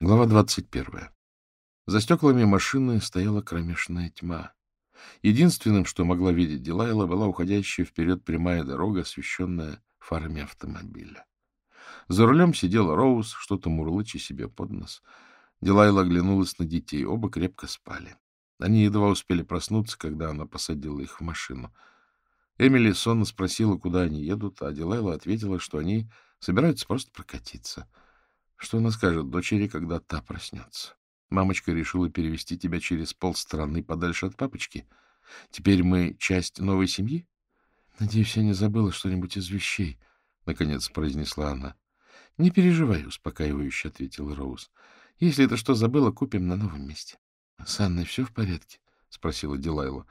Глава двадцать первая. За стеклами машины стояла кромешная тьма. Единственным, что могла видеть Дилайла, была уходящая вперед прямая дорога, освещенная фарами автомобиля. За рулем сидела Роуз, что-то мурлыча себе под нос. Дилайла оглянулась на детей, оба крепко спали. Они едва успели проснуться, когда она посадила их в машину. Эмили сонно спросила, куда они едут, а Дилайла ответила, что они собираются просто прокатиться. Что она скажет дочери, когда та проснется? Мамочка решила перевести тебя через полстраны подальше от папочки. Теперь мы часть новой семьи? Надеюсь, я не забыла что-нибудь из вещей, — наконец произнесла она. — Не переживай, — успокаивающе ответила Роуз. — Если это что забыла, купим на новом месте. — С Анной все в порядке? — спросила Дилайла.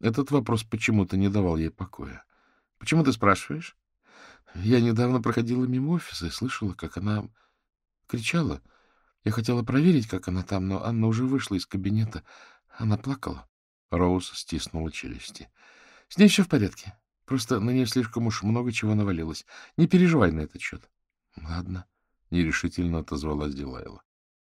Этот вопрос почему-то не давал ей покоя. — Почему ты спрашиваешь? Я недавно проходила мимо офиса и слышала, как она кричала. Я хотела проверить, как она там, но Анна уже вышла из кабинета. Она плакала. Роуз стиснула челюсти. — С ней все в порядке. Просто на нее слишком уж много чего навалилось. Не переживай на этот счет. — Ладно, — нерешительно отозвалась Дилайла.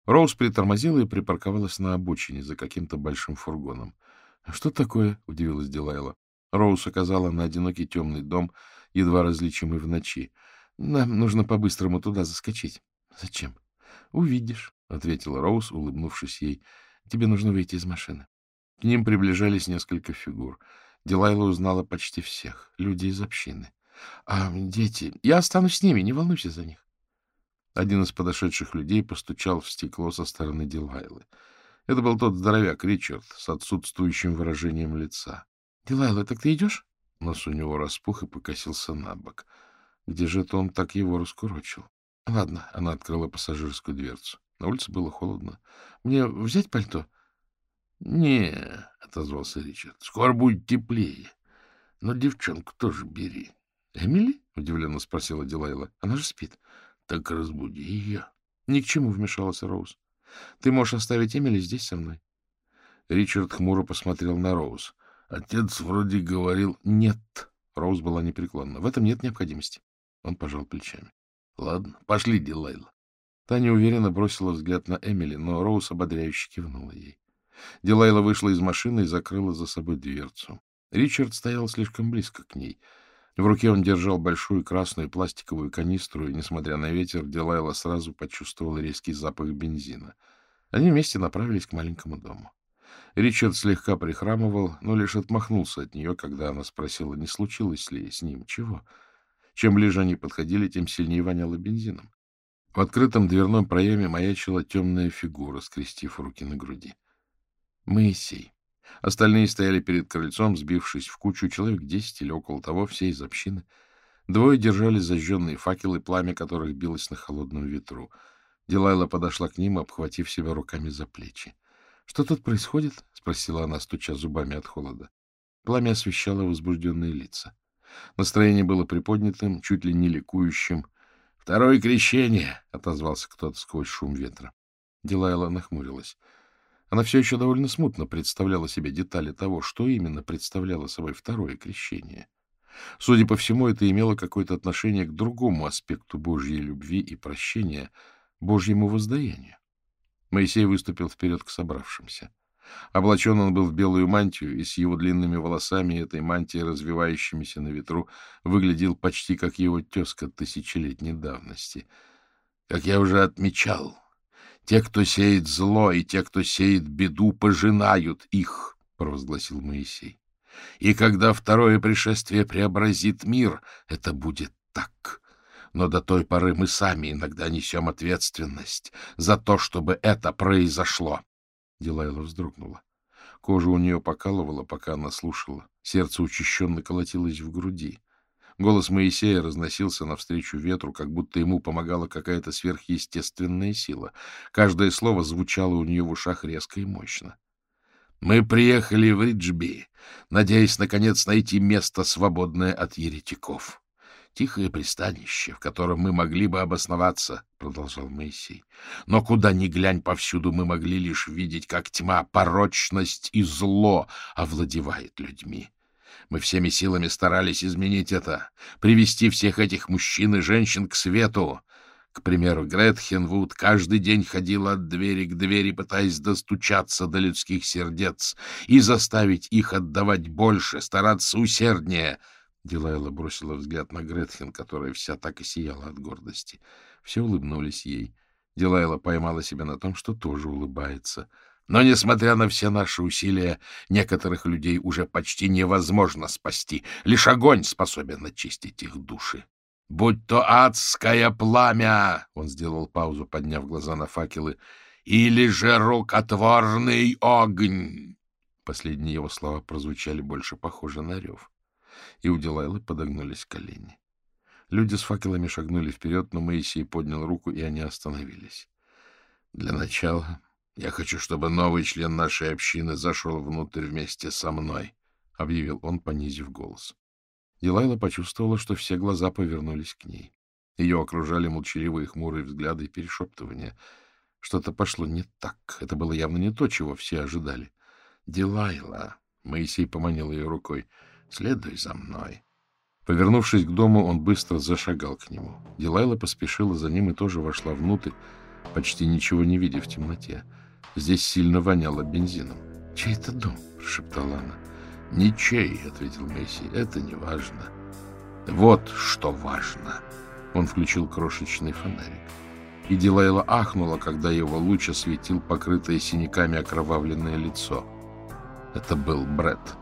Роуз притормозила и припарковалась на обочине за каким-то большим фургоном. — Что такое? — удивилась Дилайла. Роуз указала на одинокий темный дом, едва различимый в ночи. — Нам нужно по-быстрому туда заскочить. — Зачем? — Увидишь, — ответила Роуз, улыбнувшись ей. — Тебе нужно выйти из машины. К ним приближались несколько фигур. Дилайла узнала почти всех. Люди из общины. — А дети? Я останусь с ними, не волнуйся за них. Один из подошедших людей постучал в стекло со стороны Дилайлы. Это был тот здоровяк Ричард с отсутствующим выражением лица. — Дилайла, так ты идешь? Нос у него распух и покосился на бок. Где же это он так его раскурочил? — Ладно, она открыла пассажирскую дверцу. На улице было холодно. — Мне взять пальто? — Не, — отозвался Ричард, — скоро будет теплее. Но девчонку тоже бери. — Эмили? — удивленно спросила Дилайла. — Она же спит. — Так разбуди ее. — Ни к чему вмешалась Роуз. — Ты можешь оставить Эмили здесь со мной. Ричард хмуро посмотрел на Роуз. Отец вроде говорил «нет». Роуз была непреклонна. В этом нет необходимости. Он пожал плечами. — Ладно, пошли, Дилайла. Таня уверенно бросила взгляд на Эмили, но Роуз ободряюще кивнула ей. Дилайла вышла из машины и закрыла за собой дверцу. Ричард стоял слишком близко к ней — в руке он держал большую красную пластиковую канистру, и, несмотря на ветер, Дилайла сразу почувствовала резкий запах бензина. Они вместе направились к маленькому дому. Ричард слегка прихрамывал, но лишь отмахнулся от нее, когда она спросила, не случилось ли с ним чего. Чем ближе они подходили, тем сильнее воняло бензином. В открытом дверном проеме маячила темная фигура, скрестив руки на груди. Моисей. Остальные стояли перед крыльцом, сбившись в кучу, человек десять или около того, все из общины. Двое держали зажженные факелы, пламя которых билось на холодном ветру. Дилайла подошла к ним, обхватив себя руками за плечи. — Что тут происходит? — спросила она, стуча зубами от холода. Пламя освещало возбужденные лица. Настроение было приподнятым, чуть ли не ликующим. — Второе крещение! — отозвался кто-то сквозь шум ветра. Дилайла нахмурилась. Она все еще довольно смутно представляла себе детали того, что именно представляло собой второе крещение. Судя по всему, это имело какое-то отношение к другому аспекту Божьей любви и прощения, Божьему воздаянию. Моисей выступил вперед к собравшимся. Облачен он был в белую мантию, и с его длинными волосами этой мантией, развивающимися на ветру, выглядел почти как его тезка тысячелетней давности. Как я уже отмечал, те, кто сеет зло, и те, кто сеет беду, пожинают их, — провозгласил Моисей. И когда второе пришествие преобразит мир, это будет так. Но до той поры мы сами иногда несем ответственность за то, чтобы это произошло. Дилайла вздрогнула. Кожа у нее покалывала, пока она слушала. Сердце учащенно колотилось в груди. Голос Моисея разносился навстречу ветру, как будто ему помогала какая-то сверхъестественная сила. Каждое слово звучало у нее в ушах резко и мощно. «Мы приехали в Риджби, надеясь, наконец, найти место, свободное от еретиков. Тихое пристанище, в котором мы могли бы обосноваться», — продолжал Моисей. «Но куда ни глянь, повсюду мы могли лишь видеть, как тьма, порочность и зло овладевает людьми. Мы всеми силами старались изменить это, привести всех этих мужчин и женщин к свету. К примеру, Гретхен Вуд каждый день ходила от двери к двери, пытаясь достучаться до людских сердец и заставить их отдавать больше, стараться усерднее. Дилайла бросила взгляд на Гретхен, которая вся так и сияла от гордости. Все улыбнулись ей. Дилайла поймала себя на том, что тоже улыбается. Но, несмотря на все наши усилия, некоторых людей уже почти невозможно спасти. Лишь огонь способен очистить их души будь то адское пламя, — он сделал паузу, подняв глаза на факелы, — или же рукотворный огонь. Последние его слова прозвучали больше похоже на рев, и у Дилайлы подогнулись колени. Люди с факелами шагнули вперед, но Моисей поднял руку, и они остановились. — Для начала я хочу, чтобы новый член нашей общины зашел внутрь вместе со мной, — объявил он, понизив голос. Дилайла почувствовала, что все глаза повернулись к ней. Ее окружали молчаливые хмурые взгляды и перешептывания. Что-то пошло не так. Это было явно не то, чего все ожидали. — Дилайла! — Моисей поманил ее рукой. — Следуй за мной. Повернувшись к дому, он быстро зашагал к нему. Дилайла поспешила за ним и тоже вошла внутрь, почти ничего не видя в темноте. Здесь сильно воняло бензином. — Чей это дом? — прошептала она. — Ничей, — ответил Месси, — это не важно. — Вот что важно. Он включил крошечный фонарик. И Дилайла ахнула, когда его луч осветил покрытое синяками окровавленное лицо. Это был Бретт.